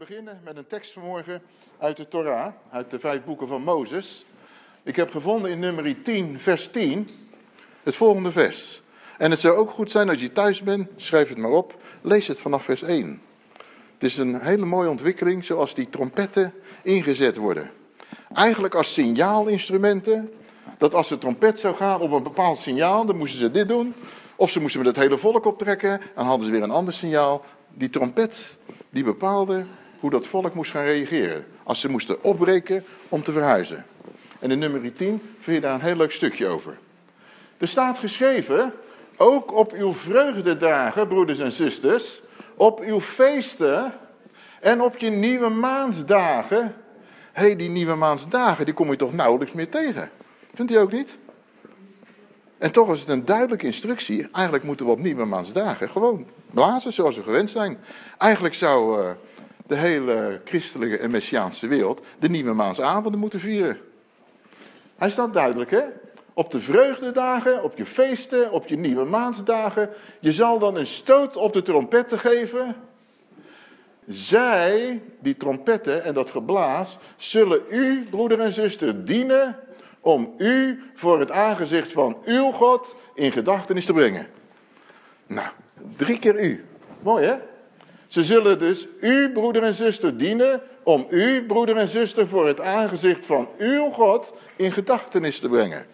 Beginnen met een tekst vanmorgen uit de Torah, uit de vijf boeken van Mozes. Ik heb gevonden in nummer 10, vers 10, het volgende vers. En het zou ook goed zijn als je thuis bent, schrijf het maar op, lees het vanaf vers 1. Het is een hele mooie ontwikkeling zoals die trompetten ingezet worden. Eigenlijk als signaalinstrumenten, dat als de trompet zou gaan op een bepaald signaal, dan moesten ze dit doen. Of ze moesten met het hele volk optrekken en hadden ze weer een ander signaal. Die trompet die bepaalde hoe dat volk moest gaan reageren. Als ze moesten opbreken om te verhuizen. En in nummer 10 vind je daar een heel leuk stukje over. Er staat geschreven, ook op uw vreugdedagen, broeders en zusters, op uw feesten en op je nieuwe maansdagen. Hé, hey, die nieuwe maansdagen, die kom je toch nauwelijks meer tegen. Vindt u ook niet? En toch is het een duidelijke instructie. Eigenlijk moeten we op nieuwe maansdagen gewoon blazen zoals we gewend zijn. Eigenlijk zou uh, de hele christelijke en messiaanse wereld de nieuwe maansavonden moeten vieren. Hij staat duidelijk, hè? Op de vreugdedagen, op je feesten, op je nieuwe maansdagen. Je zal dan een stoot op de trompetten geven. Zij, die trompetten en dat geblaas, zullen u, broeder en zuster, dienen om u voor het aangezicht van uw God in gedachtenis te brengen. Nou, drie keer u. Mooi hè? Ze zullen dus u, broeder en zuster, dienen om u, broeder en zuster, voor het aangezicht van uw God in gedachtenis te brengen.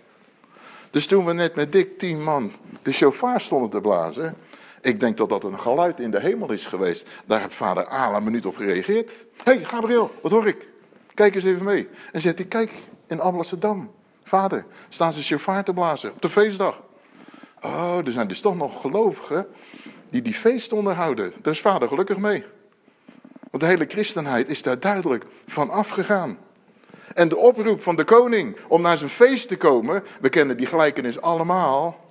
Dus toen we net met dik tien man de chauffeur stonden te blazen, ik denk dat dat een geluid in de hemel is geweest. Daar heeft vader Ala een minuut op gereageerd. Hé, hey, Gabriel, wat hoor ik? Kijk eens even mee. En zegt hij, kijk, in Alblasserdam, vader, staan ze chauffeur te blazen op de feestdag. Oh, er zijn dus toch nog gelovigen die die feest onderhouden. Daar is vader gelukkig mee. Want de hele christenheid is daar duidelijk van afgegaan. En de oproep van de koning om naar zijn feest te komen, we kennen die gelijkenis allemaal.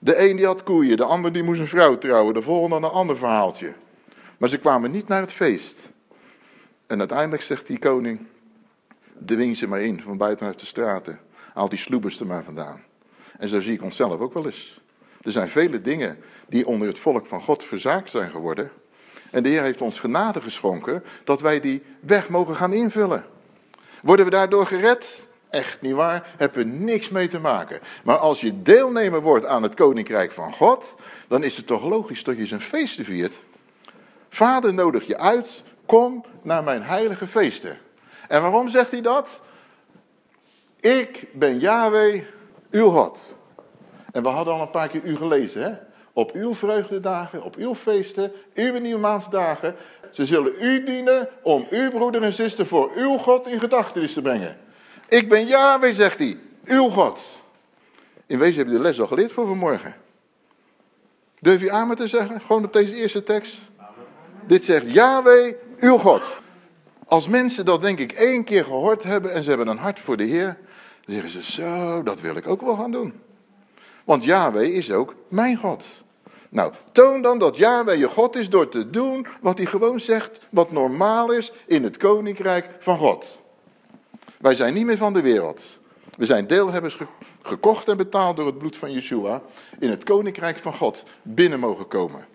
De een die had koeien, de ander die moest een vrouw trouwen, de volgende een ander verhaaltje. Maar ze kwamen niet naar het feest. En uiteindelijk zegt die koning, dwing ze maar in van buitenuit de straten. Haal die sloebers er maar vandaan. En zo zie ik onszelf ook wel eens. Er zijn vele dingen die onder het volk van God verzaakt zijn geworden. En de Heer heeft ons genade geschonken dat wij die weg mogen gaan invullen. Worden we daardoor gered? Echt niet waar, hebben we niks mee te maken. Maar als je deelnemer wordt aan het koninkrijk van God, dan is het toch logisch dat je zijn feesten viert. Vader nodig je uit, kom naar mijn heilige feesten. En waarom zegt hij dat? Ik ben Yahweh, uw God. En we hadden al een paar keer u gelezen, hè? Op uw vreugdedagen, op uw feesten, uw nieuwmaansdagen. Ze zullen u dienen om uw broeder en zuster voor uw God in gedachtenis te brengen. Ik ben Yahweh, zegt hij, uw God. In wezen heb je de les al geleerd voor vanmorgen. Durf je amen te zeggen, gewoon op deze eerste tekst? Dit zegt Yahweh, uw God. Als mensen dat denk ik één keer gehoord hebben en ze hebben een hart voor de Heer, dan zeggen ze zo, dat wil ik ook wel gaan doen. Want Yahweh is ook mijn God. Nou, toon dan dat Yahweh je God is door te doen wat hij gewoon zegt, wat normaal is in het koninkrijk van God. Wij zijn niet meer van de wereld. We zijn deelhebbers gekocht en betaald door het bloed van Yeshua in het koninkrijk van God binnen mogen komen.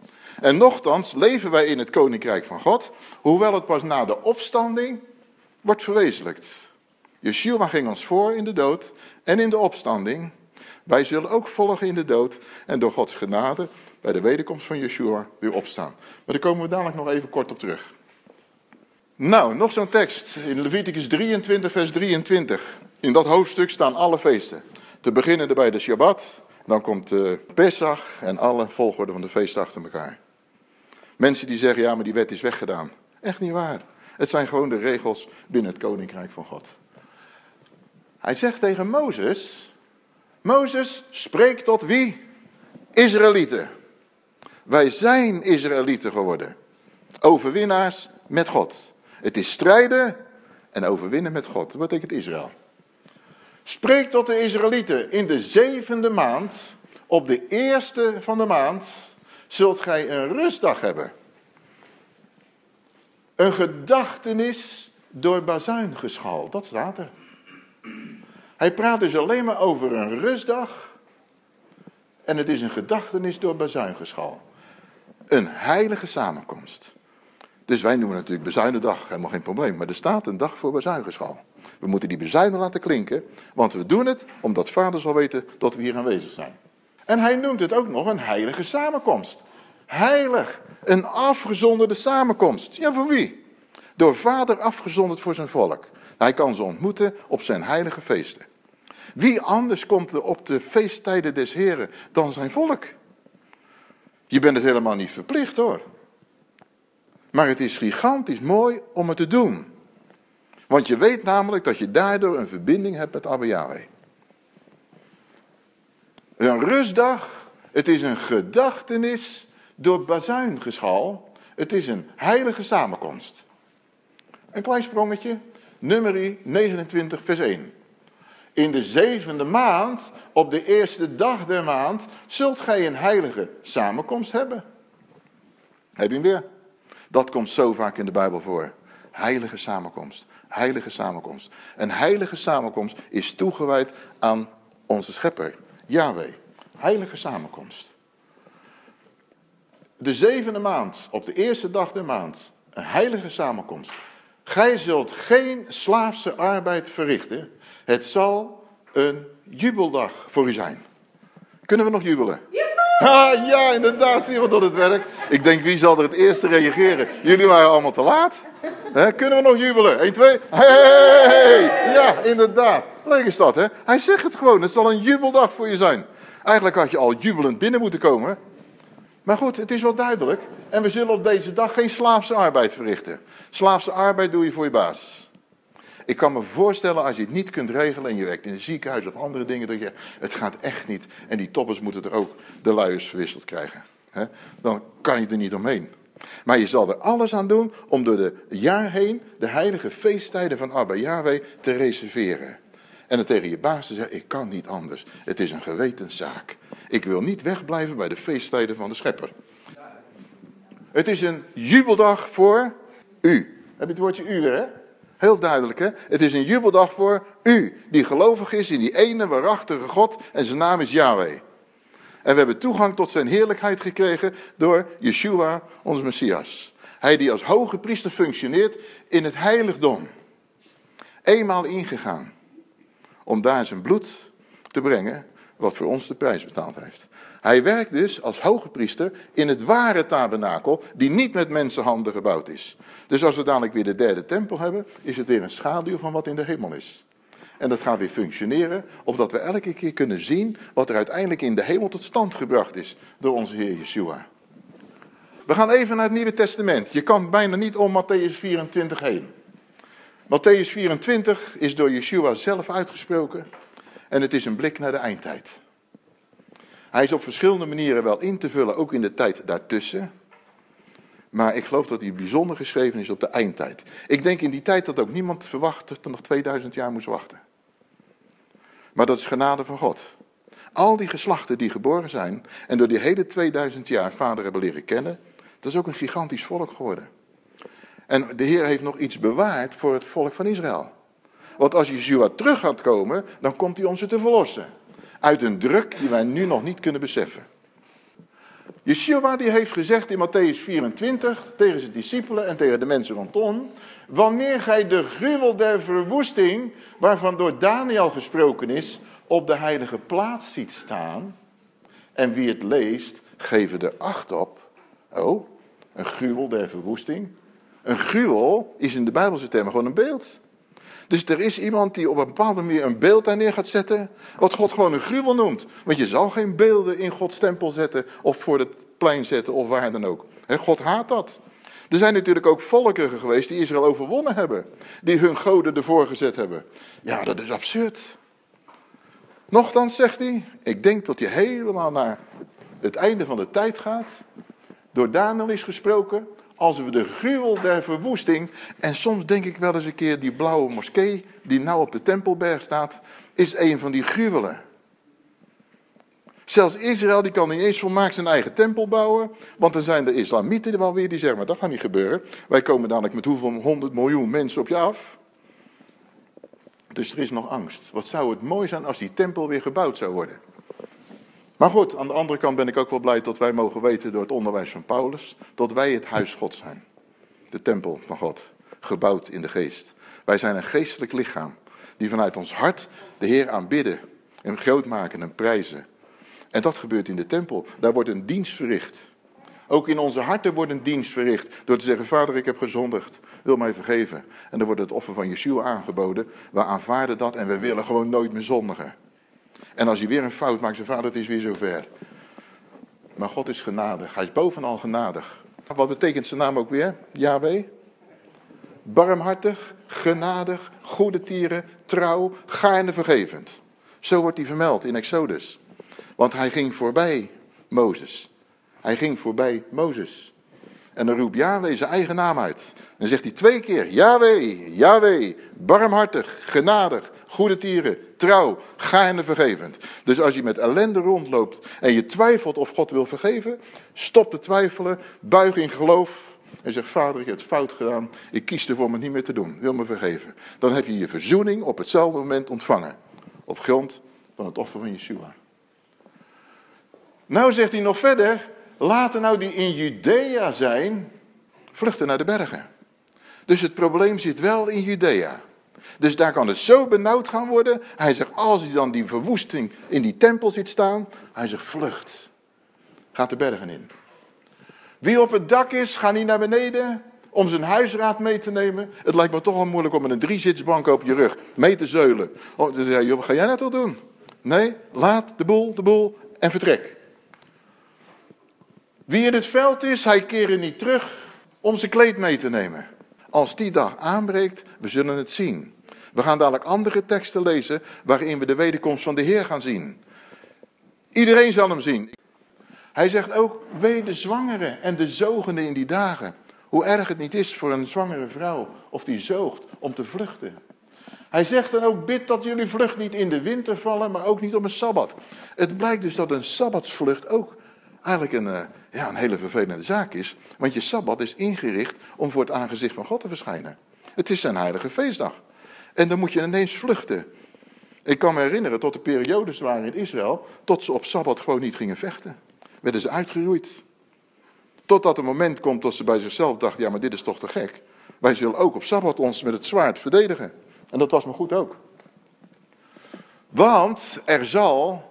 En nochtans leven wij in het koninkrijk van God, hoewel het pas na de opstanding wordt verwezenlijkt. Yeshua ging ons voor in de dood en in de opstanding. Wij zullen ook volgen in de dood en door Gods genade bij de wederkomst van Yeshua weer opstaan. Maar daar komen we dadelijk nog even kort op terug. Nou, nog zo'n tekst in Leviticus 23, vers 23. In dat hoofdstuk staan alle feesten. Te beginnen bij de Shabbat, dan komt de Pesach en alle volgorde van de feesten achter elkaar. Mensen die zeggen, ja, maar die wet is weggedaan. Echt niet waar. Het zijn gewoon de regels binnen het koninkrijk van God. Hij zegt tegen Mozes, Mozes spreekt tot wie? Israëlieten. Wij zijn Israëlieten geworden. Overwinnaars met God. Het is strijden en overwinnen met God. Dat betekent Israël. Spreek tot de Israëlieten. In de zevende maand, op de eerste van de maand, zult gij een rustdag hebben. Een gedachtenis door bazuingeschal. Dat staat er. Hij praat dus alleen maar over een rustdag. En het is een gedachtenis door bazuingeschal. Een heilige samenkomst. Dus wij noemen het natuurlijk bezuinendag, helemaal geen probleem. Maar er staat een dag voor bezuingeschal. We moeten die bezuinen laten klinken, want we doen het omdat vader zal weten dat we hier aanwezig zijn. En hij noemt het ook nog een heilige samenkomst. Heilig, een afgezonderde samenkomst. Ja, voor wie? Door vader afgezonderd voor zijn volk. Hij kan ze ontmoeten op zijn heilige feesten. Wie anders komt er op de feesttijden des Heren dan zijn volk? Je bent het helemaal niet verplicht hoor. Maar het is gigantisch mooi om het te doen. Want je weet namelijk dat je daardoor een verbinding hebt met Abba Yahweh. Een rustdag, het is een gedachtenis door bazuingeschal. Het is een heilige samenkomst. Een klein sprongetje, nummer 29 vers 1. In de zevende maand, op de eerste dag der maand, zult gij een heilige samenkomst hebben. Heb je hem weer? Dat komt zo vaak in de Bijbel voor. Heilige samenkomst. Heilige samenkomst. Een heilige samenkomst is toegewijd aan onze schepper, Yahweh. Heilige samenkomst. De zevende maand, op de eerste dag der maand, een heilige samenkomst. Gij zult geen slaafse arbeid verrichten. Het zal een jubeldag voor u zijn. Kunnen we nog jubelen? Ah, ja, inderdaad, zie je wat dat het werkt. Ik denk, wie zal er het eerste reageren? Jullie waren allemaal te laat. kunnen we nog jubelen? 1, 2. Hey, ja, inderdaad. Leuk is dat, hè? Hij zegt het gewoon, het zal een jubeldag voor je zijn. Eigenlijk had je al jubelend binnen moeten komen. Maar goed, het is wel duidelijk. En we zullen op deze dag geen slaafse arbeid verrichten. Slaafse arbeid doe je voor je baas. Ik kan me voorstellen als je het niet kunt regelen en je werkt in een ziekenhuis of andere dingen, dat je, het gaat echt niet. En die toppers moeten er ook de luiers verwisseld krijgen. Dan kan je er niet omheen. Maar je zal er alles aan doen om door de jaar heen de heilige feesttijden van Abba Yahweh te reserveren. En dan tegen je baas te zeggen, ik kan niet anders. Het is een gewetenszaak. Ik wil niet wegblijven bij de feesttijden van de schepper. Het is een jubeldag voor u. Heb je het woordje u hè? Heel duidelijk, hè? Het is een jubeldag voor u, die gelovig is in die ene waarachtige God en zijn naam is Yahweh. En we hebben toegang tot zijn heerlijkheid gekregen door Yeshua, onze Messias. Hij die als hoge priester functioneert in het heiligdom. Eenmaal ingegaan om daar zijn bloed te brengen, wat voor ons de prijs betaald heeft. Hij werkt dus als hoge priester in het ware tabernakel, die niet met mensenhanden gebouwd is. Dus als we dadelijk weer de derde tempel hebben, is het weer een schaduw van wat in de hemel is. En dat gaat weer functioneren, opdat we elke keer kunnen zien wat er uiteindelijk in de hemel tot stand gebracht is door onze Heer Yeshua. We gaan even naar het Nieuwe Testament. Je kan bijna niet om Matthäus 24 heen. Matthäus 24 is door Yeshua zelf uitgesproken en het is een blik naar de eindtijd. Hij is op verschillende manieren wel in te vullen, ook in de tijd daartussen. Maar ik geloof dat hij bijzonder geschreven is op de eindtijd. Ik denk in die tijd dat ook niemand verwacht dat er nog 2000 jaar moest wachten. Maar dat is genade van God. Al die geslachten die geboren zijn en door die hele 2000 jaar vader hebben leren kennen, dat is ook een gigantisch volk geworden. En de Heer heeft nog iets bewaard voor het volk van Israël. Want als Yeshua terug gaat komen, dan komt hij ze te verlossen. Uit een druk die wij nu nog niet kunnen beseffen. Yeshua die heeft gezegd in Matthäus 24 tegen zijn discipelen en tegen de mensen rondom. Wanneer gij de gruwel der verwoesting, waarvan door Daniel gesproken is, op de heilige plaats ziet staan. En wie het leest, geven er acht op. Oh, een gruwel der verwoesting. Een gruwel is in de Bijbelse termen gewoon een beeld. Dus er is iemand die op een bepaalde manier een beeld daar neer gaat zetten, wat God gewoon een gruwel noemt. Want je zal geen beelden in Gods tempel zetten of voor het plein zetten of waar dan ook. God haat dat. Er zijn natuurlijk ook volken geweest die Israël overwonnen hebben. Die hun goden ervoor gezet hebben. Ja, dat is absurd. Nochtans zegt hij, ik denk dat je helemaal naar het einde van de tijd gaat. Door Daniel is gesproken als we de gruwel der verwoesting, en soms denk ik wel eens een keer die blauwe moskee die nou op de Tempelberg staat, is een van die gruwelen. Zelfs Israël die kan niet eens volmaakt zijn eigen tempel bouwen, want dan zijn de islamieten er wel weer die zeggen, maar dat gaat niet gebeuren. Wij komen dadelijk met hoeveel honderd miljoen mensen op je af. Dus er is nog angst. Wat zou het mooi zijn als die tempel weer gebouwd zou worden. Maar goed, aan de andere kant ben ik ook wel blij dat wij mogen weten door het onderwijs van Paulus, dat wij het huis God zijn. de tempel van God, gebouwd in de geest. Wij zijn een geestelijk lichaam, die vanuit ons hart de Heer aanbidden, en groot maken en prijzen. En dat gebeurt in de tempel. Daar wordt een dienst verricht. Ook in onze harten wordt een dienst verricht door te zeggen, vader ik heb gezondigd, wil mij vergeven. En dan wordt het offer van Yeshua aangeboden. We aanvaarden dat en we willen gewoon nooit meer zondigen. En als hij weer een fout maakt, zijn vader het is weer zover. Maar God is genadig, hij is bovenal genadig. Wat betekent zijn naam ook weer? Yahweh? Barmhartig, genadig, goede tieren, trouw, gaarne vergevend. Zo wordt hij vermeld in Exodus. Want hij ging voorbij Mozes. Hij ging voorbij Mozes. En dan roept Yahweh zijn eigen naam uit. Dan zegt hij twee keer, Yahweh, Yahweh, barmhartig, genadig, goede tieren, trouw, gaarne vergevend. Dus als je met ellende rondloopt en je twijfelt of God wil vergeven, stop te twijfelen, buig in geloof en zeg, vader ik heb het fout gedaan, ik kies ervoor om het niet meer te doen, wil me vergeven. Dan heb je je verzoening op hetzelfde moment ontvangen, op grond van het offer van Yeshua. Nou zegt hij nog verder, laten nou die in Judea zijn, vluchten naar de bergen. Dus het probleem zit wel in Judea. Dus daar kan het zo benauwd gaan worden. Hij zegt, als hij dan die verwoesting in die tempel ziet staan, hij zegt, vlucht. Gaat de bergen in. Wie op het dak is, ga niet naar beneden om zijn huisraad mee te nemen. Het lijkt me toch wel moeilijk om met een driezitsbank op je rug mee te zeulen. Oh, dus wat ga jij nou toch doen? Nee, laat de boel, de boel en vertrek. Wie in het veld is, hij keren niet terug om zijn kleed mee te nemen. Als die dag aanbreekt, we zullen het zien. We gaan dadelijk andere teksten lezen waarin we de wederkomst van de Heer gaan zien. Iedereen zal hem zien. Hij zegt ook, wee de zwangeren en de zogenden in die dagen. Hoe erg het niet is voor een zwangere vrouw of die zoogt om te vluchten. Hij zegt dan ook, bid dat jullie vlucht niet in de winter vallen, maar ook niet op een Sabbat. Het blijkt dus dat een Sabbatsvlucht ook eigenlijk een, eh, ja, een hele vervelende zaak is. Want je Sabbat is ingericht om voor het aangezicht van God te verschijnen. Het is zijn heilige feestdag. En dan moet je ineens vluchten. Ik kan me herinneren tot de periodes waren in Israël, tot ze op Sabbat gewoon niet gingen vechten. Werden ze uitgeroeid. Totdat het moment komt dat ze bij zichzelf dachten, ja maar dit is toch te gek. Wij zullen ook op Sabbat ons met het zwaard verdedigen. En dat was me goed ook. Want er zal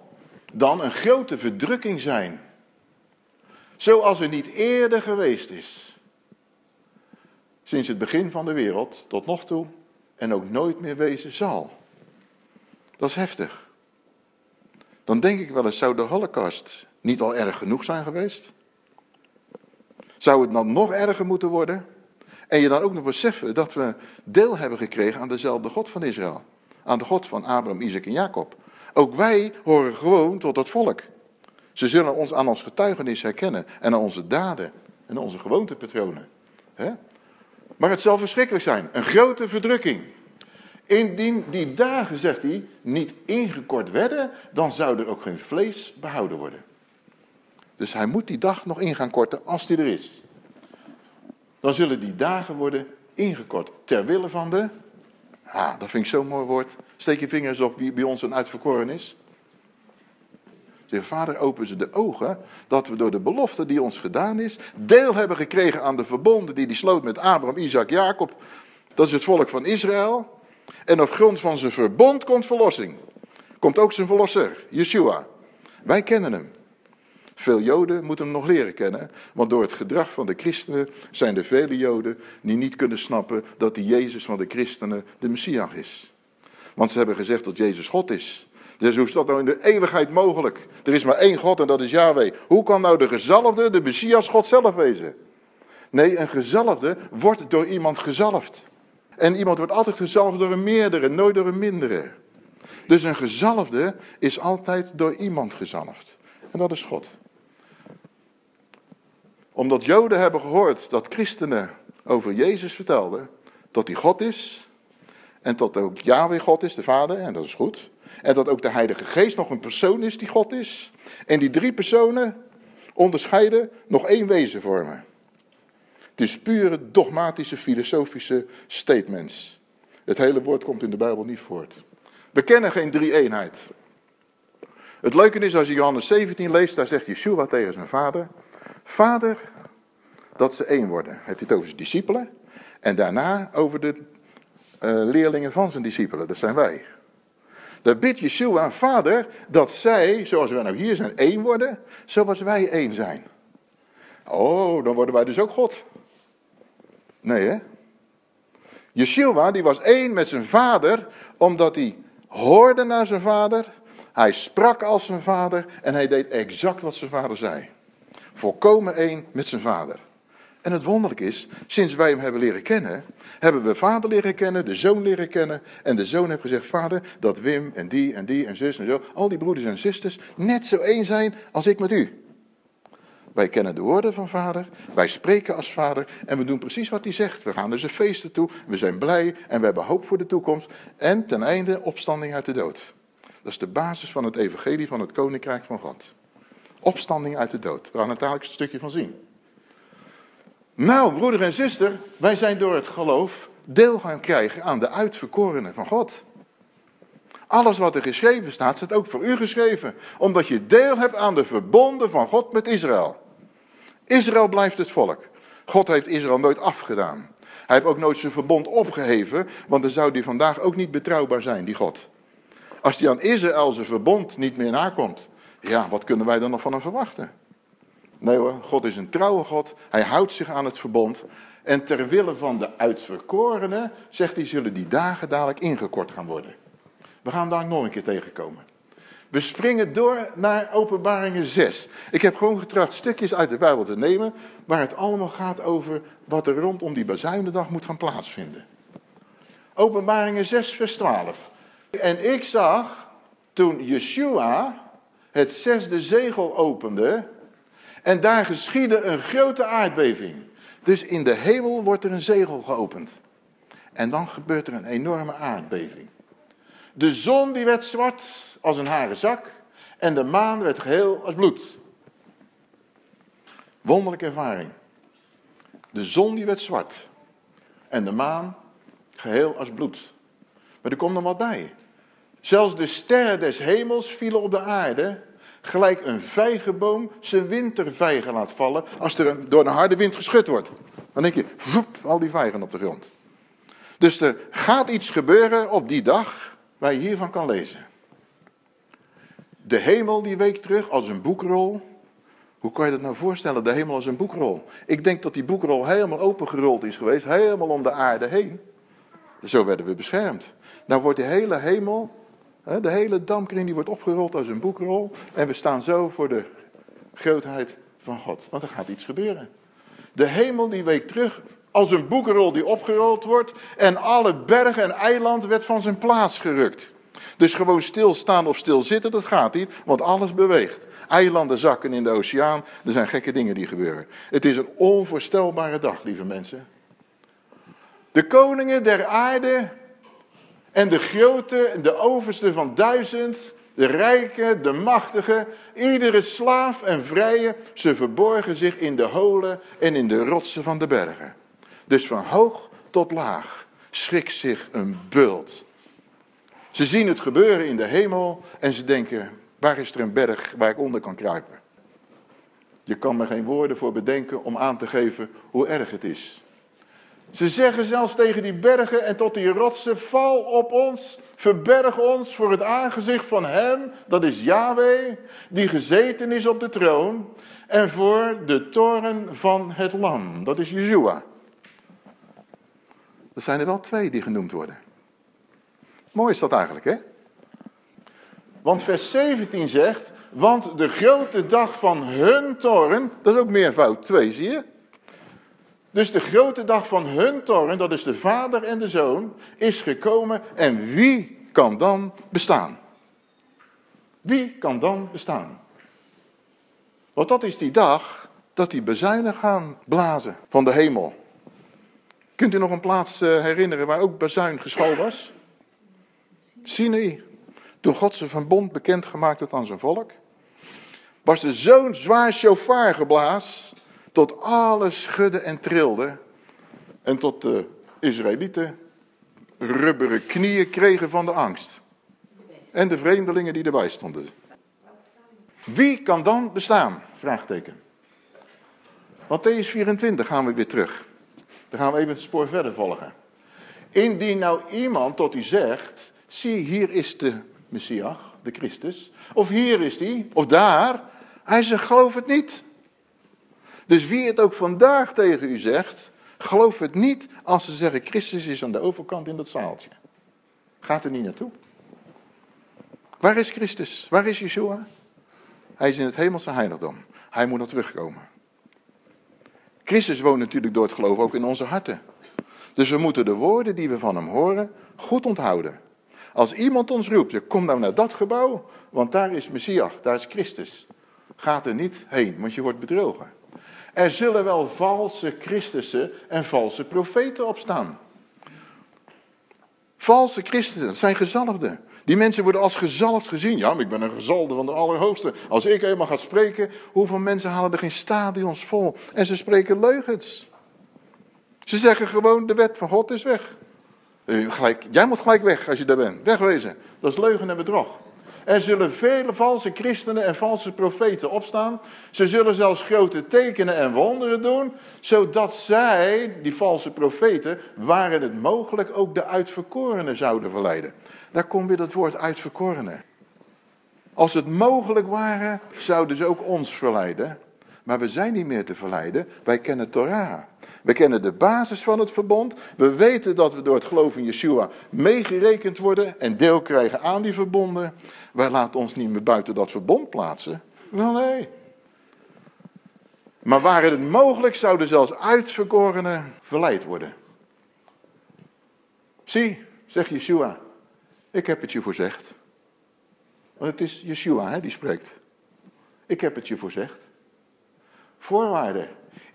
dan een grote verdrukking zijn Zoals er niet eerder geweest is. Sinds het begin van de wereld tot nog toe en ook nooit meer wezen zal. Dat is heftig. Dan denk ik wel eens, zou de holocaust niet al erg genoeg zijn geweest? Zou het dan nog erger moeten worden? En je dan ook nog beseffen dat we deel hebben gekregen aan dezelfde God van Israël. Aan de God van Abraham, Isaac en Jacob. Ook wij horen gewoon tot dat volk. Ze zullen ons aan ons getuigenis herkennen en aan onze daden en onze gewoontepatronen. Maar het zal verschrikkelijk zijn. Een grote verdrukking. Indien die dagen, zegt hij, niet ingekort werden, dan zou er ook geen vlees behouden worden. Dus hij moet die dag nog in gaan korten als die er is. Dan zullen die dagen worden ingekort. Ter wille van de. Ah, dat vind ik zo'n mooi woord. Steek je vingers op wie bij ons een uitverkoren is. Zeg, vader, open ze de ogen dat we door de belofte die ons gedaan is, deel hebben gekregen aan de verbonden die hij sloot met Abraham, Isaac, Jacob. Dat is het volk van Israël. En op grond van zijn verbond komt verlossing. Komt ook zijn verlosser, Yeshua. Wij kennen hem. Veel Joden moeten hem nog leren kennen, want door het gedrag van de christenen zijn er vele Joden die niet kunnen snappen dat die Jezus van de christenen de Messias is. Want ze hebben gezegd dat Jezus God is. Dus hoe is dat nou in de eeuwigheid mogelijk? Er is maar één God en dat is Yahweh. Hoe kan nou de gezalfde de Messias God zelf wezen? Nee, een gezalfde wordt door iemand gezalfd. En iemand wordt altijd gezalfd door een meerdere, nooit door een mindere. Dus een gezalfde is altijd door iemand gezalfd. En dat is God. Omdat Joden hebben gehoord dat christenen over Jezus vertelden, dat hij God is. En dat ook Yahweh God is, de Vader, en dat is goed. En dat ook de Heilige Geest nog een persoon is die God is. En die drie personen onderscheiden nog één wezen vormen. Het is pure dogmatische filosofische statements. Het hele woord komt in de Bijbel niet voort. We kennen geen drie-eenheid. Het leuke is als je Johannes 17 leest, daar zegt Yeshua tegen zijn vader. Vader, dat ze één worden. Hij heeft het over zijn discipelen. En daarna over de uh, leerlingen van zijn discipelen. Dat zijn wij. Dan bidt Yeshua, Vader, dat zij, zoals wij nou hier zijn, één worden, zoals wij één zijn. Oh, dan worden wij dus ook God. Nee, hè? Yeshua, die was één met zijn vader, omdat hij hoorde naar zijn vader. Hij sprak als zijn vader en hij deed exact wat zijn vader zei. Volkomen één met zijn vader. En het wonderlijk is, sinds wij hem hebben leren kennen, hebben we vader leren kennen, de zoon leren kennen. En de zoon heeft gezegd, vader, dat Wim en die en die en zus en zo, al die broeders en zusters, net zo één zijn als ik met u. Wij kennen de woorden van vader, wij spreken als vader en we doen precies wat hij zegt. We gaan naar zijn feesten toe, we zijn blij en we hebben hoop voor de toekomst. En ten einde opstanding uit de dood. Dat is de basis van het evangelie van het koninkrijk van God. Opstanding uit de dood. We gaan er dadelijk een stukje van zien. Nou, broeder en zuster, wij zijn door het geloof deel gaan krijgen aan de uitverkorenen van God. Alles wat er geschreven staat, staat ook voor u geschreven. Omdat je deel hebt aan de verbonden van God met Israël. Israël blijft het volk. God heeft Israël nooit afgedaan. Hij heeft ook nooit zijn verbond opgeheven, want dan zou die vandaag ook niet betrouwbaar zijn, die God. Als hij aan Israël zijn verbond niet meer nakomt, ja, wat kunnen wij dan nog van hem verwachten? Nee hoor, God is een trouwe God. Hij houdt zich aan het verbond. En ter wille van de uitverkorenen, zegt hij, zullen die dagen dadelijk ingekort gaan worden. We gaan daar nog een keer tegenkomen. We springen door naar openbaringen 6. Ik heb gewoon getracht stukjes uit de Bijbel te nemen, waar het allemaal gaat over wat er rondom die bazuinendag moet gaan plaatsvinden. Openbaringen 6, vers 12. En ik zag, toen Yeshua het zesde zegel opende, en daar geschiedde een grote aardbeving. Dus in de hemel wordt er een zegel geopend. En dan gebeurt er een enorme aardbeving. De zon die werd zwart als een haren zak. En de maan werd geheel als bloed. Wonderlijke ervaring. De zon die werd zwart. En de maan geheel als bloed. Maar er komt nog wat bij. Zelfs de sterren des hemels vielen op de aarde gelijk een vijgenboom zijn wintervijgen laat vallen als er door een harde wind geschud wordt. Dan denk je, al die vijgen op de grond. Dus er gaat iets gebeuren op die dag waar je hiervan kan lezen. De hemel die week terug als een boekrol. Hoe kan je dat nou voorstellen, de hemel als een boekrol? Ik denk dat die boekrol helemaal opengerold is geweest, helemaal om de aarde heen. Zo werden we beschermd. Nou wordt de hele hemel de hele dampkring die wordt opgerold als een boekrol. En we staan zo voor de grootheid van God. Want er gaat iets gebeuren. De hemel die week terug als een boekrol die opgerold wordt. En alle bergen en eiland werd van zijn plaats gerukt. Dus gewoon stilstaan of stilzitten, dat gaat niet, want alles beweegt. Eilanden zakken in de oceaan, er zijn gekke dingen die gebeuren. Het is een onvoorstelbare dag, lieve mensen. De koningen der aarde en de grote, de overste van duizend, de rijke, de machtige, iedere slaaf en vrije, ze verborgen zich in de holen en in de rotsen van de bergen. Dus van hoog tot laag schrikt zich een bult. Ze zien het gebeuren in de hemel en ze denken, waar is er een berg waar ik onder kan kruipen? Je kan me geen woorden voor bedenken om aan te geven hoe erg het is. Ze zeggen zelfs tegen die bergen en tot die rotsen, val op ons, verberg ons voor het aangezicht van hem, dat is Yahweh, die gezeten is op de troon, en voor de toren van het lam, dat is Yeshua. Er zijn er wel twee die genoemd worden. Mooi is dat eigenlijk, hè? Want vers 17 zegt, want de grote dag van hun toren, dat is ook meervoud twee, zie je? Dus de grote dag van hun toren, dat is de vader en de zoon, is gekomen. En wie kan dan bestaan? Wie kan dan bestaan? Want dat is die dag dat die bezuinen gaan blazen van de hemel. Kunt u nog een plaats eh, herinneren waar ook bezuin geschoold was? Sinai. Toen God zijn verbond bekendgemaakt had aan zijn volk. Was er zo'n zwaar shofar geblaas tot alles schudde en trilde. En tot de Israëlieten rubberen knieën kregen van de angst. En de vreemdelingen die erbij stonden. Wie kan dan bestaan? Vraagteken. Matthäus 24 gaan we weer terug. Dan gaan we even het spoor verder volgen. Indien nou iemand tot u zegt, zie hier is de Messias, de Christus. Of hier is die, of daar. Hij zegt, geloof het niet. Dus wie het ook vandaag tegen u zegt, geloof het niet als ze zeggen Christus is aan de overkant in dat zaaltje. Gaat er niet naartoe. Waar is Christus? Waar is Yeshua? Hij is in het hemelse heiligdom. Hij moet nog terugkomen. Christus woont natuurlijk door het geloof ook in onze harten. Dus we moeten de woorden die we van hem horen goed onthouden. Als iemand ons roept, kom nou naar dat gebouw, want daar is Messias, daar is Christus. Gaat er niet heen, want je wordt bedrogen. Er zullen wel valse Christussen en valse profeten opstaan. Valse christenen, zijn gezalfden. Die mensen worden als gezalfd gezien. Ja, maar ik ben een gezalde van de Allerhoogste. Als ik eenmaal ga spreken, hoeveel mensen halen er geen stadions vol? En ze spreken leugens. Ze zeggen gewoon, de wet van God is weg. Eh, gelijk, jij moet gelijk weg als je daar bent. Wegwezen. Dat is leugen en bedrog. Er zullen vele valse christenen en valse profeten opstaan. Ze zullen zelfs grote tekenen en wonderen doen, zodat zij, die valse profeten, waren het mogelijk ook de uitverkorenen zouden verleiden. Daar komt weer dat woord uitverkorenen. Als het mogelijk waren, zouden ze ook ons verleiden. Maar we zijn niet meer te verleiden. Wij kennen Torah. We kennen de basis van het verbond. We weten dat we door het geloof in Yeshua meegerekend worden en deel krijgen aan die verbonden. Wij laten ons niet meer buiten dat verbond plaatsen. Wel nee. Maar waar het mogelijk zouden zelfs uitverkorenen verleid worden. Zie, zegt Yeshua, ik heb het je voorzegd. Want het is Yeshua hè, die spreekt. Ik heb het je voorzegd. Voorwaarde.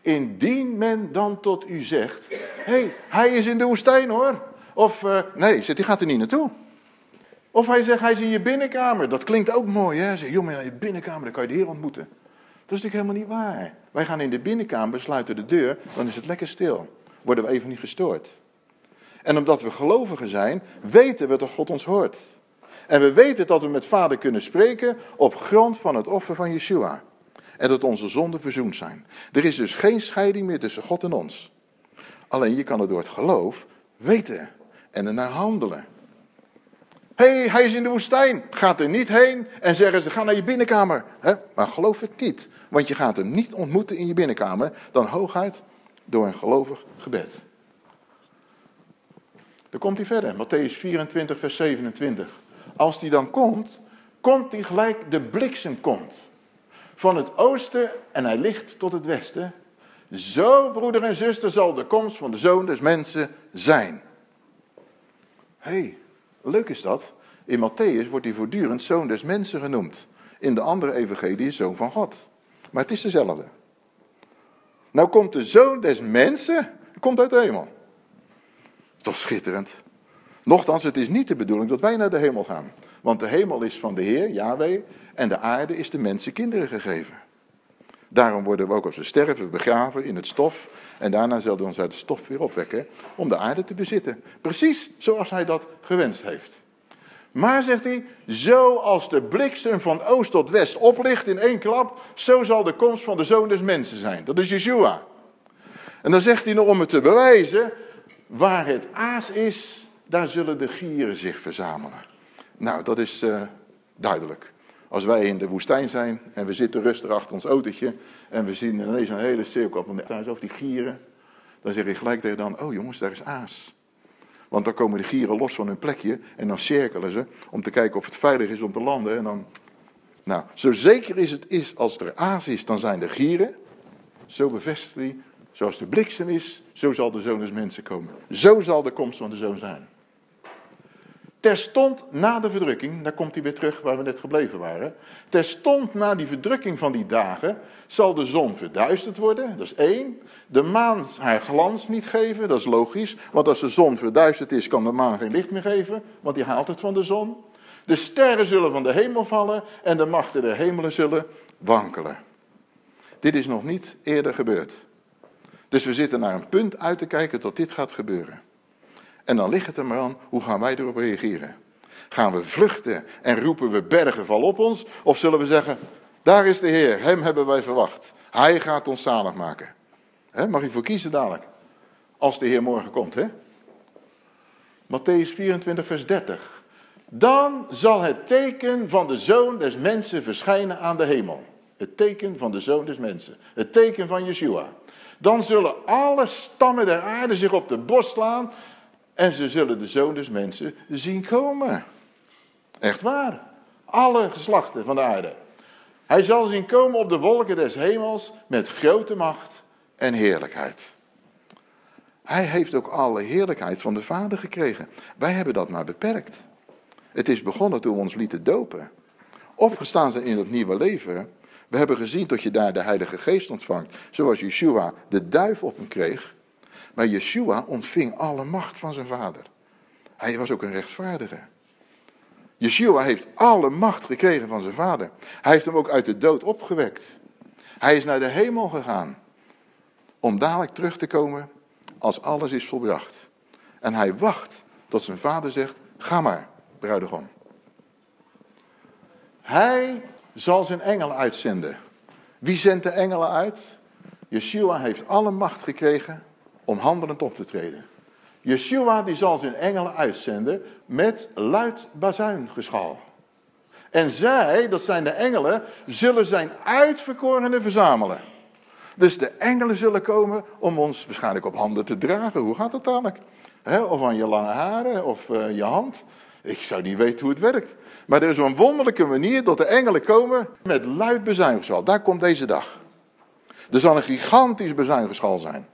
Indien men dan tot u zegt, hey, hij is in de woestijn hoor. Of, uh, nee, zegt, die gaat er niet naartoe. Of hij zegt, hij is in je binnenkamer. Dat klinkt ook mooi, hè? Zeg, jongen, in je binnenkamer, dan kan je de Heer ontmoeten. Dat is natuurlijk helemaal niet waar. Wij gaan in de binnenkamer, sluiten de deur, dan is het lekker stil. Worden we even niet gestoord. En omdat we gelovigen zijn, weten we dat God ons hoort. En we weten dat we met Vader kunnen spreken op grond van het offer van Yeshua. En dat onze zonden verzoend zijn. Er is dus geen scheiding meer tussen God en ons. Alleen je kan het door het geloof weten en ernaar handelen. Hé, hey, hij is in de woestijn. Gaat er niet heen en zeggen ze, ga naar je binnenkamer. Maar geloof het niet. Want je gaat hem niet ontmoeten in je binnenkamer. Dan hooguit door een gelovig gebed. Dan komt hij verder, Matthäus 24, vers 27. Als die dan komt, komt hij gelijk de bliksem komt. Van het oosten en hij ligt tot het westen. Zo, broeder en zuster, zal de komst van de Zoon des Mensen zijn. Hé, hey, leuk is dat. In Matthäus wordt hij voortdurend Zoon des Mensen genoemd. In de andere evangelie is Zoon van God. Maar het is dezelfde. Nou komt de Zoon des Mensen, komt uit de hemel. Toch schitterend. Nochtans, het is niet de bedoeling dat wij naar de hemel gaan. Want de hemel is van de Heer, Yahweh, en de aarde is de mensen kinderen gegeven. Daarom worden we ook als we sterven begraven in het stof. En daarna zullen we ons uit de stof weer opwekken om de aarde te bezitten. Precies zoals hij dat gewenst heeft. Maar, zegt hij, zoals de bliksem van oost tot west oplicht in één klap, zo zal de komst van de zoon des mensen zijn. Dat is Yeshua. En dan zegt hij nog om het te bewijzen, Waar het aas is, daar zullen de gieren zich verzamelen. Nou, dat is uh, duidelijk. Als wij in de woestijn zijn en we zitten rustig achter ons autootje en we zien ineens een hele cirkel op een over die gieren, dan zeg ik gelijk tegen dan, oh jongens, daar is aas. Want dan komen de gieren los van hun plekje en dan cirkelen ze om te kijken of het veilig is om te landen. En dan, nou, zo zeker is het is als er aas is, dan zijn er gieren. Zo bevestigt hij Zoals de bliksem is, zo zal de zoon des mensen komen. Zo zal de komst van de zoon zijn. Terstond na de verdrukking, daar komt hij weer terug waar we net gebleven waren. Terstond na die verdrukking van die dagen zal de zon verduisterd worden, dat is één. De maan haar glans niet geven, dat is logisch. Want als de zon verduisterd is, kan de maan geen licht meer geven, want die haalt het van de zon. De sterren zullen van de hemel vallen en de machten der hemelen zullen wankelen. Dit is nog niet eerder gebeurd. Dus we zitten naar een punt uit te kijken tot dit gaat gebeuren. En dan ligt het er maar aan, hoe gaan wij erop reageren? Gaan we vluchten en roepen we bergen val op ons? Of zullen we zeggen, daar is de Heer, hem hebben wij verwacht. Hij gaat ons zalig maken. mag je voor kiezen dadelijk. Als de Heer morgen komt. Hè? Matthäus 24 vers 30. Dan zal het teken van de Zoon des Mensen verschijnen aan de hemel. Het teken van de Zoon des Mensen. Het teken van Yeshua. Dan zullen alle stammen der aarde zich op de borst slaan. En ze zullen de Zoon des Mensen zien komen. Echt waar. Alle geslachten van de aarde. Hij zal zien komen op de wolken des hemels met grote macht en heerlijkheid. Hij heeft ook alle heerlijkheid van de Vader gekregen. Wij hebben dat maar beperkt. Het is begonnen toen we ons lieten dopen. Opgestaan zijn in het nieuwe leven. We hebben gezien dat je daar de Heilige Geest ontvangt. Zoals Yeshua de duif op hem kreeg. Maar Yeshua ontving alle macht van zijn Vader. Hij was ook een rechtvaardige. Yeshua heeft alle macht gekregen van zijn Vader. Hij heeft hem ook uit de dood opgewekt. Hij is naar de hemel gegaan. Om dadelijk terug te komen als alles is volbracht. En hij wacht tot zijn vader zegt, ga maar, bruidegom. Hij zal zijn engelen uitzenden. Wie zendt de engelen uit? Yeshua heeft alle macht gekregen om handelend op te treden. Yeshua die zal zijn engelen uitzenden met luid bazuingeschal. En zij, dat zijn de engelen, zullen zijn uitverkorenen verzamelen. Dus de engelen zullen komen om ons waarschijnlijk op handen te dragen. Hoe gaat dat dadelijk? of aan je lange haren of uh, je hand. Ik zou niet weten hoe het werkt. Maar er is een wonderlijke manier dat de engelen komen met luid bezuinigschal. Daar komt deze dag. Er zal een gigantisch bezuinigschal zijn.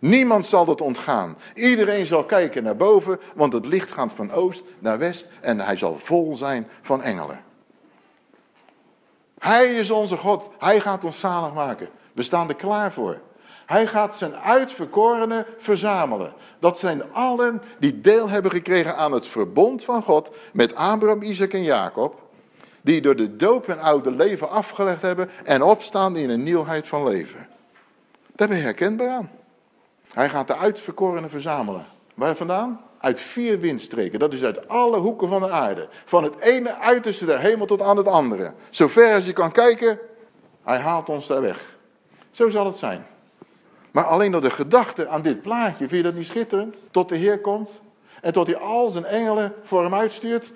Niemand zal dat ontgaan. Iedereen zal kijken naar boven, want het licht gaat van oost naar west en hij zal vol zijn van engelen. Hij is onze God. Hij gaat ons zalig maken. We staan er klaar voor. Hij gaat zijn uitverkorenen verzamelen. Dat zijn allen die deel hebben gekregen aan het verbond van God met Abraham, Isaac en Jacob. Die door de doop hun oude leven afgelegd hebben en opstaan in een nieuwheid van leven. Daar ben je herkenbaar aan. Hij gaat de uitverkorenen verzamelen. Waar vandaan? Uit vier windstreken. Dat is uit alle hoeken van de aarde. Van het ene uiterste der hemel tot aan het andere. Zover als je kan kijken, hij haalt ons daar weg. Zo zal het zijn. Maar alleen door de gedachte aan dit plaatje, vind je dat niet schitterend? Tot de Heer komt en tot hij al zijn engelen voor hem uitstuurt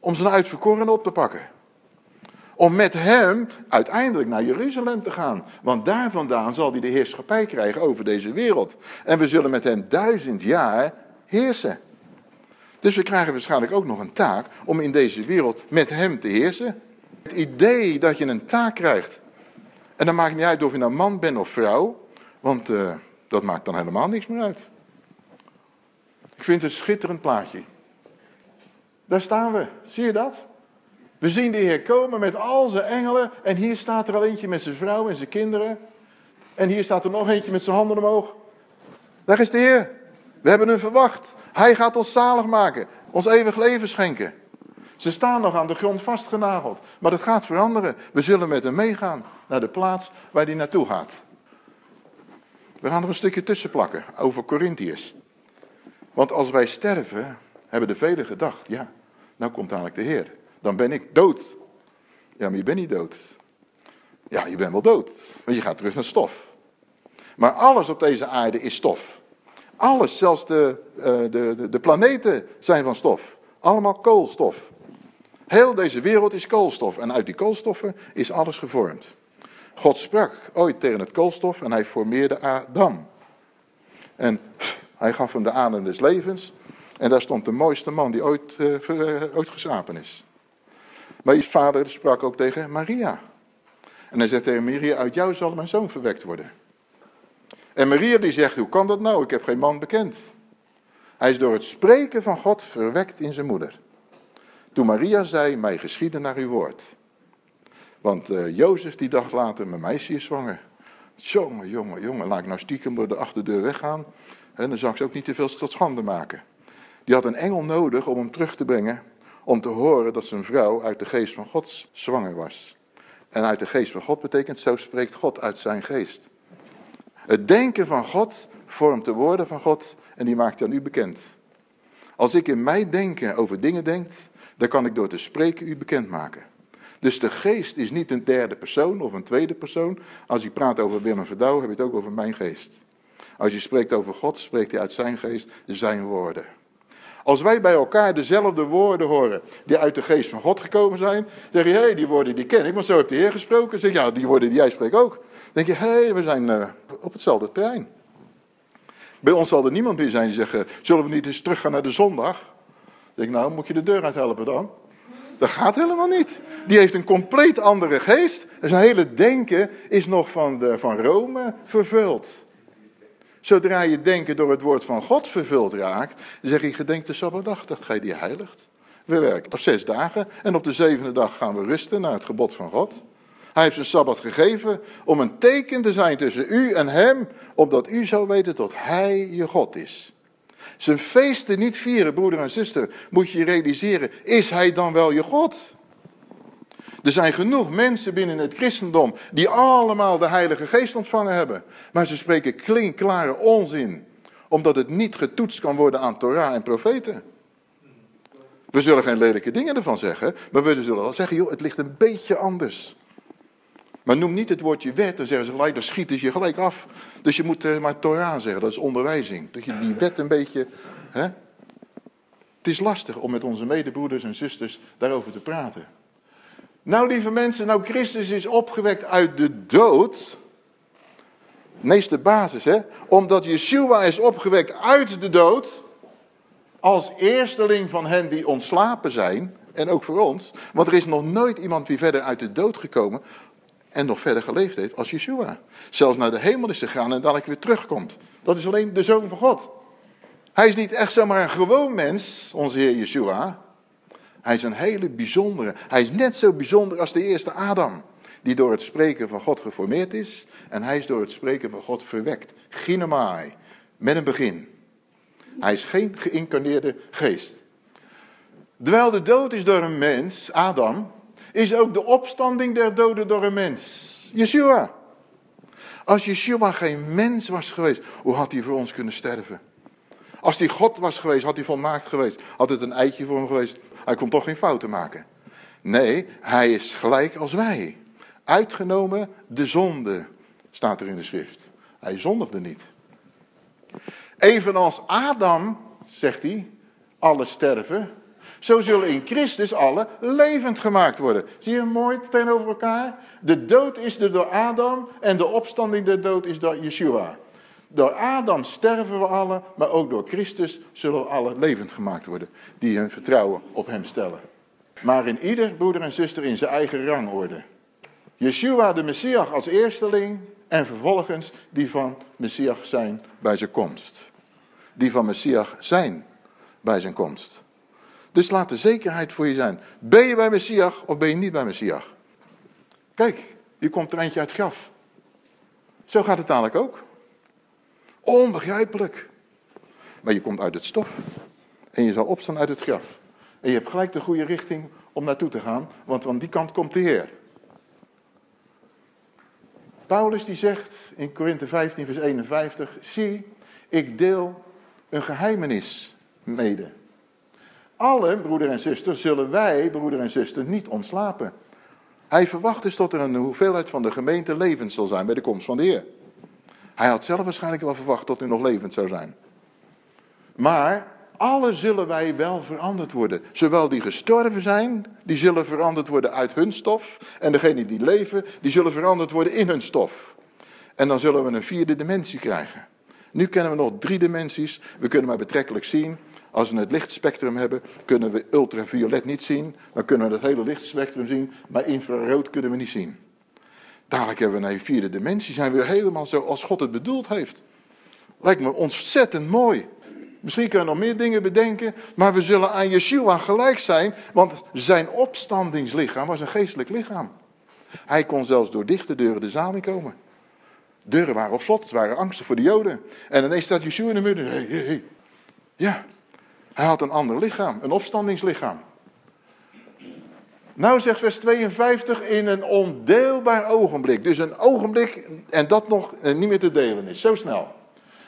om zijn uitverkoren op te pakken. Om met hem uiteindelijk naar Jeruzalem te gaan. Want daar vandaan zal hij de heerschappij krijgen over deze wereld. En we zullen met hem duizend jaar heersen. Dus we krijgen waarschijnlijk ook nog een taak om in deze wereld met hem te heersen. Het idee dat je een taak krijgt en dan maakt niet uit of je nou man bent of vrouw, want uh, dat maakt dan helemaal niks meer uit. Ik vind het een schitterend plaatje. Daar staan we, zie je dat? We zien de Heer komen met al zijn engelen en hier staat er al eentje met zijn vrouw en zijn kinderen. En hier staat er nog eentje met zijn handen omhoog. Daar is de Heer. We hebben hem verwacht. Hij gaat ons zalig maken, ons eeuwig leven schenken. Ze staan nog aan de grond vastgenageld. Maar dat gaat veranderen. We zullen met hem meegaan naar de plaats waar hij naartoe gaat. We gaan er een stukje tussen plakken over Corinthiërs. Want als wij sterven, hebben de velen gedacht, ja, nou komt dadelijk de Heer. Dan ben ik dood. Ja, maar je bent niet dood. Ja, je bent wel dood, want je gaat terug naar stof. Maar alles op deze aarde is stof. Alles, zelfs de, uh, de, de, de planeten zijn van stof. Allemaal koolstof. Heel deze wereld is koolstof en uit die koolstoffen is alles gevormd. God sprak ooit tegen het koolstof en hij formeerde Adam. En hij gaf hem de adem des levens en daar stond de mooiste man die ooit, uh, ooit geschapen is. Maar je vader sprak ook tegen Maria. En hij zegt tegen Maria, uit jou zal mijn zoon verwekt worden. En Maria die zegt, hoe kan dat nou? Ik heb geen man bekend. Hij is door het spreken van God verwekt in zijn moeder. Toen Maria zei, mij geschieden naar uw woord. Want uh, Jozef die dacht later, mijn meisje is zwanger. Jongen, jongen, jongen, laat ik nou stiekem door de achterdeur weggaan. En dan zou ik ze ook niet te veel tot schande maken. Die had een engel nodig om hem terug te brengen. Om te horen dat zijn vrouw uit de geest van God zwanger was. En uit de geest van God betekent, zo spreekt God uit zijn geest. Het denken van God vormt de woorden van God en die maakt dan u bekend. Als ik in mijn denken over dingen denk, dan kan ik door te spreken u bekendmaken. Dus de geest is niet een derde persoon of een tweede persoon. Als je praat over Willem Verdouw, heb je het ook over mijn geest. Als je spreekt over God, spreekt hij uit zijn geest zijn woorden. Als wij bij elkaar dezelfde woorden horen die uit de geest van God gekomen zijn, zeg je, hé, hey, die woorden die ken ik, want zo heeft de Heer gesproken. Zeg ja, die woorden die jij spreekt ook. Dan denk je, hé, hey, we zijn uh, op hetzelfde terrein. Bij ons zal er niemand meer zijn die zegt, eh, zullen we niet eens teruggaan naar de zondag? Dan denk ik, nou, moet je de deur uit helpen dan? Dat gaat helemaal niet. Die heeft een compleet andere geest. Zijn hele denken is nog van, de, van Rome vervuld. Zodra je denken door het woord van God vervuld raakt, zeg je, gedenk de Sabbatdag, dat gij die heiligt. We werken op zes dagen en op de zevende dag gaan we rusten naar het gebod van God. Hij heeft zijn Sabbat gegeven om een teken te zijn tussen u en hem, opdat u zou weten dat hij je God is. Zijn feesten niet vieren, broeder en zuster, moet je realiseren, is hij dan wel je God? Er zijn genoeg mensen binnen het christendom die allemaal de Heilige Geest ontvangen hebben. Maar ze spreken klinkklare onzin, omdat het niet getoetst kan worden aan Torah en profeten. We zullen geen lelijke dingen ervan zeggen, maar we zullen wel zeggen, joh, het ligt een beetje anders. Maar noem niet het woordje wet, dan zeggen ze gelijk, dan schieten ze je gelijk af. Dus je moet uh, maar Torah zeggen, dat is onderwijzing. Dat je die wet een beetje... Hè? Het is lastig om met onze medebroeders en zusters daarover te praten. Nou, lieve mensen, nou Christus is opgewekt uit de dood. Meeste basis, hè? Omdat Yeshua is opgewekt uit de dood. Als eersteling van hen die ontslapen zijn. En ook voor ons. Want er is nog nooit iemand die verder uit de dood gekomen. En nog verder geleefd heeft als Yeshua. Zelfs naar de hemel is gegaan en dadelijk weer terugkomt. Dat is alleen de zoon van God. Hij is niet echt zomaar een gewoon mens, onze Heer Yeshua. Hij is een hele bijzondere. Hij is net zo bijzonder als de eerste Adam. Die door het spreken van God geformeerd is. En hij is door het spreken van God verwekt. Ginomai. Met een begin. Hij is geen geïncarneerde geest. Terwijl de dood is door een mens, Adam, is ook de opstanding der doden door een mens. Yeshua. Als Yeshua geen mens was geweest, hoe had hij voor ons kunnen sterven? Als hij God was geweest, had hij volmaakt geweest. Had het een eitje voor hem geweest. Hij kon toch geen fouten maken. Nee, hij is gelijk als wij. Uitgenomen de zonde, staat er in de schrift. Hij zondigde niet. Evenals Adam, zegt hij, alle sterven. Zo zullen in Christus alle levend gemaakt worden. Zie je mooi tegenover elkaar? De dood is er door Adam en de opstanding der dood is door Yeshua. Door Adam sterven we alle, maar ook door Christus zullen we alle levend gemaakt worden. Die hun vertrouwen op hem stellen. Maar in ieder broeder en zuster in zijn eigen rangorde. Yeshua de Messias als eersteling en vervolgens die van Messias zijn bij zijn komst. Die van Messias zijn bij zijn komst. Dus laat de zekerheid voor je zijn. Ben je bij Messias of ben je niet bij Messias? Kijk, je komt er eentje uit het graf. Zo gaat het dadelijk ook. Onbegrijpelijk. Maar je komt uit het stof. En je zal opstaan uit het graf. En je hebt gelijk de goede richting om naartoe te gaan. Want van die kant komt de Heer. Paulus die zegt in Korinthe 15 vers 51. Zie, ik deel een geheimenis mede. Alle, broeder en zuster, zullen wij, broeder en zuster, niet ontslapen. Hij verwacht dus tot er een hoeveelheid van de gemeente levend zal zijn bij de komst van de Heer. Hij had zelf waarschijnlijk wel verwacht dat hij nog levend zou zijn. Maar alle zullen wij wel veranderd worden. Zowel die gestorven zijn, die zullen veranderd worden uit hun stof. En degenen die leven, die zullen veranderd worden in hun stof. En dan zullen we een vierde dimensie krijgen. Nu kennen we nog drie dimensies. We kunnen maar betrekkelijk zien. Als we het lichtspectrum hebben, kunnen we ultraviolet niet zien. Dan kunnen we het hele lichtspectrum zien, maar infrarood kunnen we niet zien. Dadelijk hebben we een vierde dimensie, zijn we helemaal zo als God het bedoeld heeft. Lijkt me ontzettend mooi. Misschien kunnen we nog meer dingen bedenken, maar we zullen aan Yeshua gelijk zijn, want zijn opstandingslichaam was een geestelijk lichaam. Hij kon zelfs door dichte deuren de zaal in komen. Deuren waren op slot, het waren angsten voor de Joden. En ineens staat Yeshua in de midden. Hey, hey, hey. Ja, hij had een ander lichaam, een opstandingslichaam. Nou zegt vers 52, in een ondeelbaar ogenblik. Dus een ogenblik en dat nog eh, niet meer te delen is, zo snel.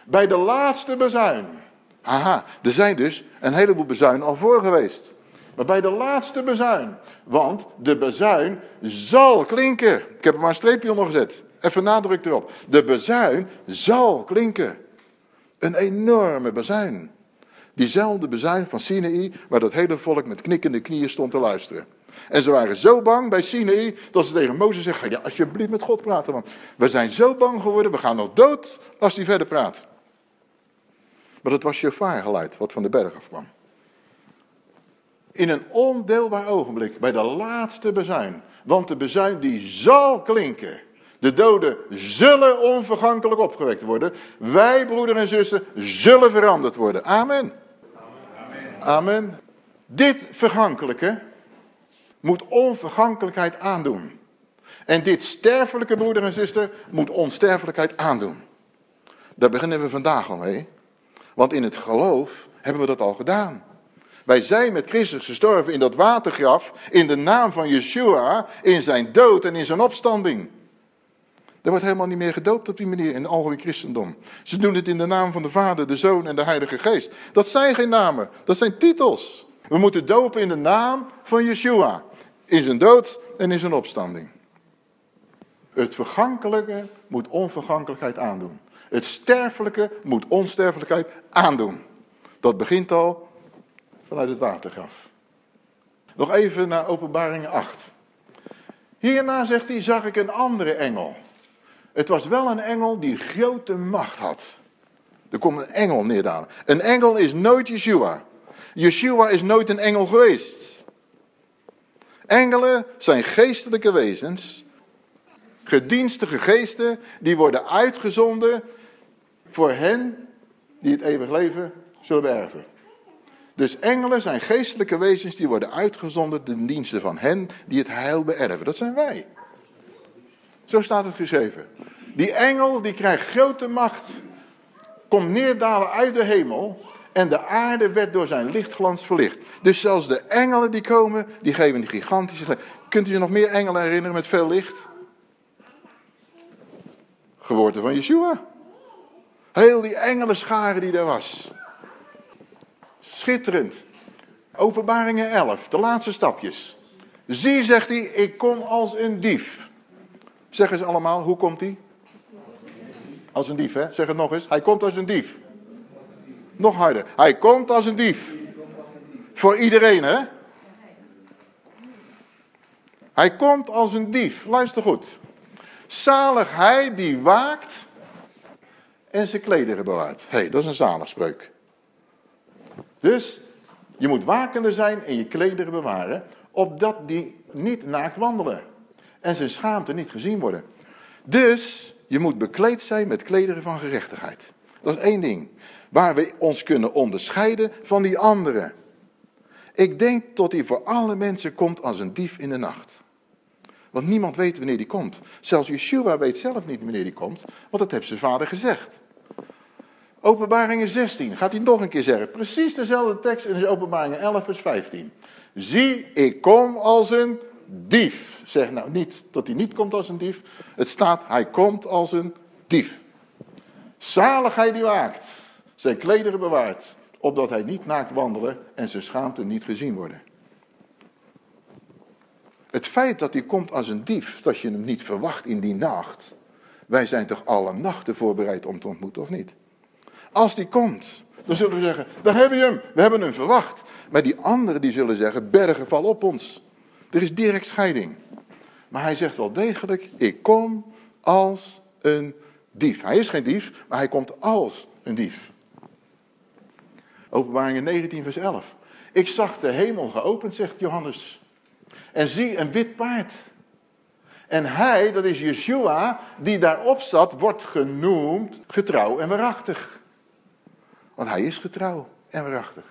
Bij de laatste bezuin. Haha, er zijn dus een heleboel bezuinen al voor geweest. Maar bij de laatste bezuin. Want de bezuin zal klinken. Ik heb er maar een streepje onder gezet. Even nadruk erop. De bezuin zal klinken. Een enorme bezuin. Diezelfde bezuin van Sinaï, waar dat hele volk met knikkende knieën stond te luisteren. En ze waren zo bang bij Sinaï, dat ze tegen Mozes zeggen, ja alsjeblieft met God praten, want we zijn zo bang geworden, we gaan nog dood als hij verder praat. Maar dat was geluid wat van de berg afkwam. In een ondeelbaar ogenblik, bij de laatste bezuin. Want de bezuin die zal klinken. De doden zullen onvergankelijk opgewekt worden. Wij, broeder en zussen, zullen veranderd worden. Amen. Amen. Amen. Dit vergankelijke moet onvergankelijkheid aandoen. En dit sterfelijke, broeder en zuster, moet onsterfelijkheid aandoen. Daar beginnen we vandaag al mee. Want in het geloof hebben we dat al gedaan. Wij zijn met Christus gestorven in dat watergraf, in de naam van Yeshua, in zijn dood en in zijn opstanding. Er wordt helemaal niet meer gedoopt op die manier in het algemeen christendom. Ze doen het in de naam van de Vader, de Zoon en de Heilige Geest. Dat zijn geen namen, dat zijn titels. We moeten dopen in de naam van Yeshua. In zijn dood en in zijn opstanding. Het vergankelijke moet onvergankelijkheid aandoen. Het sterfelijke moet onsterfelijkheid aandoen. Dat begint al vanuit het watergraf. Nog even naar openbaring 8. Hierna zegt hij, zag ik een andere engel. Het was wel een engel die grote macht had. Er komt een engel neerdalen. Een engel is nooit Yeshua. Yeshua is nooit een engel geweest. Engelen zijn geestelijke wezens. Gedienstige geesten die worden uitgezonden voor hen die het eeuwig leven zullen beërven. Dus engelen zijn geestelijke wezens die worden uitgezonden ten dienste van hen die het heil beërven. Dat zijn wij. Zo staat het geschreven. Die engel die krijgt grote macht, komt neerdalen uit de hemel en de aarde werd door zijn lichtglans verlicht. Dus zelfs de engelen die komen, die geven die gigantische. Kunt u zich nog meer engelen herinneren met veel licht? Geboorte van Yeshua. Heel die engelenscharen die er was. Schitterend. Openbaringen 11, de laatste stapjes. Zie, zegt hij, ik kom als een dief. Zeggen ze allemaal, hoe komt hij? Als een dief, hè? Zeg het nog eens. Hij komt als een dief. Nog harder. Hij komt als een dief. Voor iedereen, hè? Hij komt als een dief. Luister goed. Zalig hij die waakt en zijn klederen bewaart. Hey, dat is een zaligspreuk. Dus je moet wakender zijn en je klederen bewaren, opdat die niet naakt wandelen en zijn schaamte niet gezien worden. Dus je moet bekleed zijn met klederen van gerechtigheid. Dat is één ding. Waar we ons kunnen onderscheiden van die anderen. Ik denk dat hij voor alle mensen komt als een dief in de nacht. Want niemand weet wanneer die komt. Zelfs Yeshua weet zelf niet wanneer die komt, want dat heeft zijn vader gezegd. Openbaringen 16 gaat hij nog een keer zeggen. Precies dezelfde tekst in openbaringen 11 vers 15. Zie, ik kom als een dief. Zeg nou niet dat hij niet komt als een dief. Het staat, hij komt als een dief. Zaligheid die waakt, zijn klederen bewaart, opdat hij niet naakt wandelen en zijn schaamte niet gezien worden. Het feit dat hij komt als een dief, dat je hem niet verwacht in die nacht. Wij zijn toch alle nachten voorbereid om te ontmoeten, of niet? Als die komt, dan zullen we zeggen, daar hebben we hem, we hebben hem verwacht. Maar die anderen die zullen zeggen, bergen val op ons. Er is direct scheiding. Maar hij zegt wel degelijk, ik kom als een dief. Hij is geen dief, maar hij komt als een dief. Openbaringen 19 vers 11. Ik zag de hemel geopend, zegt Johannes. En zie een wit paard. En hij, dat is Yeshua, die daarop zat, wordt genoemd getrouw en waarachtig. Want hij is getrouw en waarachtig.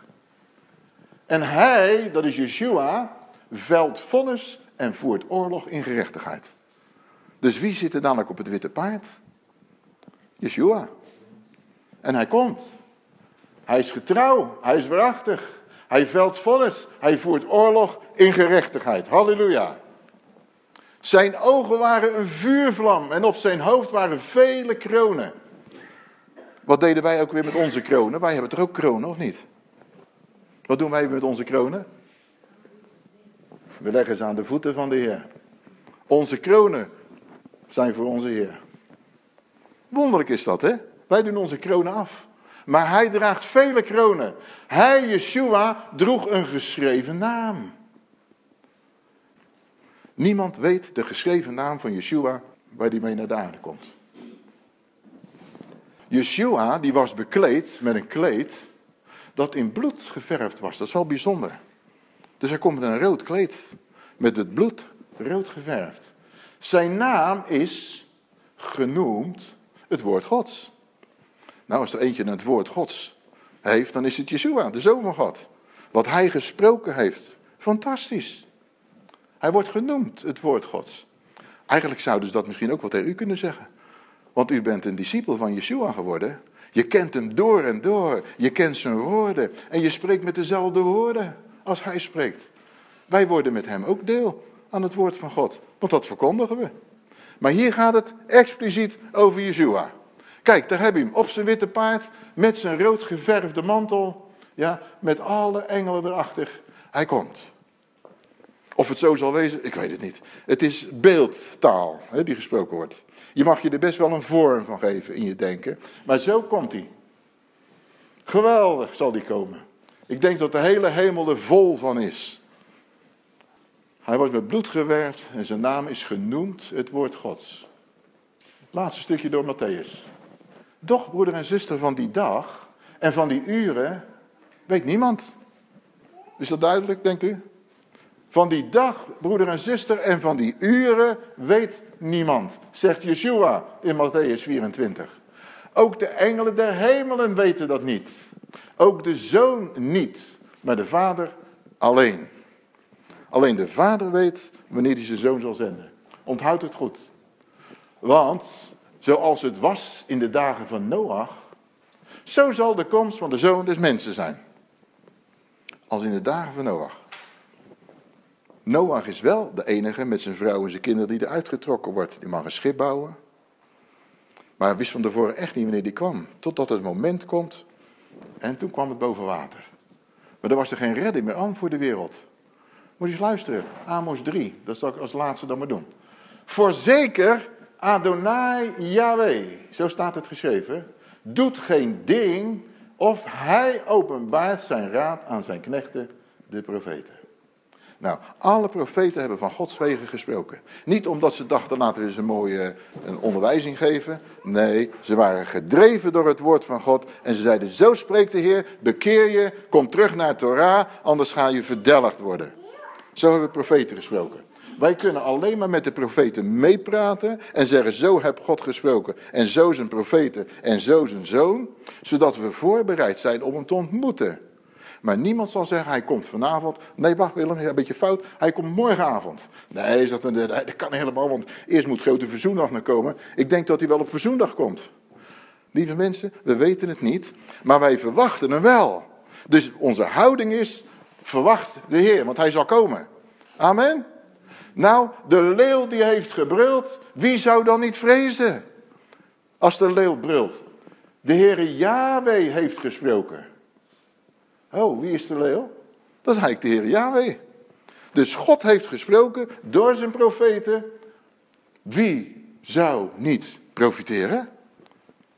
En hij, dat is Yeshua, velt vonnis en voert oorlog in gerechtigheid. Dus wie zit er dadelijk op het witte paard? Yeshua. En hij komt. Hij is getrouw, hij is waarachtig. Hij velt vonnis, hij voert oorlog in gerechtigheid. Halleluja. Zijn ogen waren een vuurvlam en op zijn hoofd waren vele kronen. Wat deden wij ook weer met onze kronen? Wij hebben toch ook kronen, of niet? Wat doen wij met onze kronen? We leggen ze aan de voeten van de Heer. Onze kronen zijn voor onze Heer. Wonderlijk is dat, hè? Wij doen onze kronen af. Maar hij draagt vele kronen. Hij, Yeshua, droeg een geschreven naam. Niemand weet de geschreven naam van Yeshua waar hij mee naar de aarde komt. Yeshua die was bekleed met een kleed dat in bloed geverfd was. Dat is wel bijzonder. Dus hij komt met een rood kleed met het bloed rood geverfd. Zijn naam is genoemd het woord Gods. Nou, als er eentje het woord Gods heeft, dan is het Yeshua, de Zoon van God. Wat hij gesproken heeft. Fantastisch. Hij wordt genoemd, het woord Gods. Eigenlijk zouden ze dat misschien ook wel tegen u kunnen zeggen. Want u bent een discipel van Yeshua geworden. Je kent hem door en door. Je kent zijn woorden. En je spreekt met dezelfde woorden als hij spreekt. Wij worden met hem ook deel aan het woord van God. Want dat verkondigen we. Maar hier gaat het expliciet over Yeshua. Kijk, daar heb je hem op zijn witte paard. Met zijn rood geverfde mantel. Ja, met alle engelen erachter. Hij komt. Of het zo zal wezen, ik weet het niet. Het is beeldtaal hè, die gesproken wordt. Je mag je er best wel een vorm van geven in je denken. Maar zo komt hij. Geweldig zal die komen. Ik denk dat de hele hemel er vol van is. Hij wordt met bloed gewerkt en zijn naam is genoemd het woord Gods. Het laatste stukje door Matthäus. Doch, broeder en zuster, van die dag en van die uren weet niemand. Is dat duidelijk, denkt u? Van die dag, broeder en zuster, en van die uren weet niemand, zegt Yeshua in Matthäus 24. Ook de engelen der hemelen weten dat niet. Ook de zoon niet, maar de vader alleen. Alleen de vader weet wanneer hij zijn zoon zal zenden. Onthoud het goed. Want zoals het was in de dagen van Noach, zo zal de komst van de zoon des mensen zijn. Als in de dagen van Noach. Noach is wel de enige met zijn vrouw en zijn kinderen die eruit getrokken wordt. Die mag een schip bouwen. Maar hij wist van tevoren echt niet wanneer die kwam. Totdat het moment komt. En toen kwam het boven water. Maar er was er geen redding meer aan voor de wereld. Moet je eens luisteren. Amos 3. Dat zal ik als laatste dan maar doen. Voorzeker Adonai Yahweh. Zo staat het geschreven. Doet geen ding of hij openbaart zijn raad aan zijn knechten, de profeten. Nou, alle profeten hebben van Gods wegen gesproken. Niet omdat ze dachten, laten we eens een mooie een onderwijzing geven. Nee, ze waren gedreven door het woord van God. En ze zeiden, zo spreekt de Heer, bekeer je, kom terug naar Torah, anders ga je verdelgd worden. Zo hebben profeten gesproken. Wij kunnen alleen maar met de profeten meepraten en zeggen, zo heb God gesproken. En zo zijn profeten en zo zijn zoon. Zodat we voorbereid zijn om hem te ontmoeten. Maar niemand zal zeggen, hij komt vanavond. Nee, wacht Willem, een beetje fout. Hij komt morgenavond. Nee, dat, dat kan helemaal, want eerst moet grote verzoendag nog komen. Ik denk dat hij wel op verzoendag komt. Lieve mensen, we weten het niet, maar wij verwachten hem wel. Dus onze houding is, verwacht de Heer, want hij zal komen. Amen. Nou, de leeuw die heeft gebruld, wie zou dan niet vrezen? Als de leeuw brult. De Heere Yahweh heeft gesproken. Oh, wie is de leeuw? Dat is eigenlijk de Heer Yahweh. Dus God heeft gesproken door zijn profeten. Wie zou niet profiteren?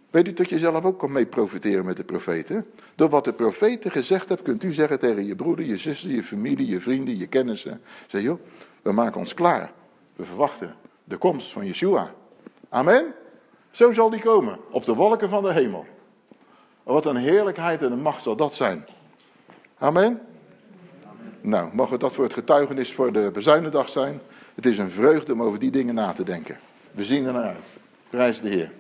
Weet u dat je zelf ook kan mee profiteren met de profeten? Door wat de profeten gezegd hebben, kunt u zeggen tegen je broeder, je zuster, je familie, je vrienden, je kennissen. Zeg joh, we maken ons klaar. We verwachten de komst van Yeshua. Amen? Zo zal die komen, op de wolken van de hemel. Wat een heerlijkheid en een macht zal dat zijn. Amen? Nou, mogen dat voor het getuigenis voor de bezuinendag zijn. Het is een vreugde om over die dingen na te denken. We zien er naar uit. Prijs de Heer.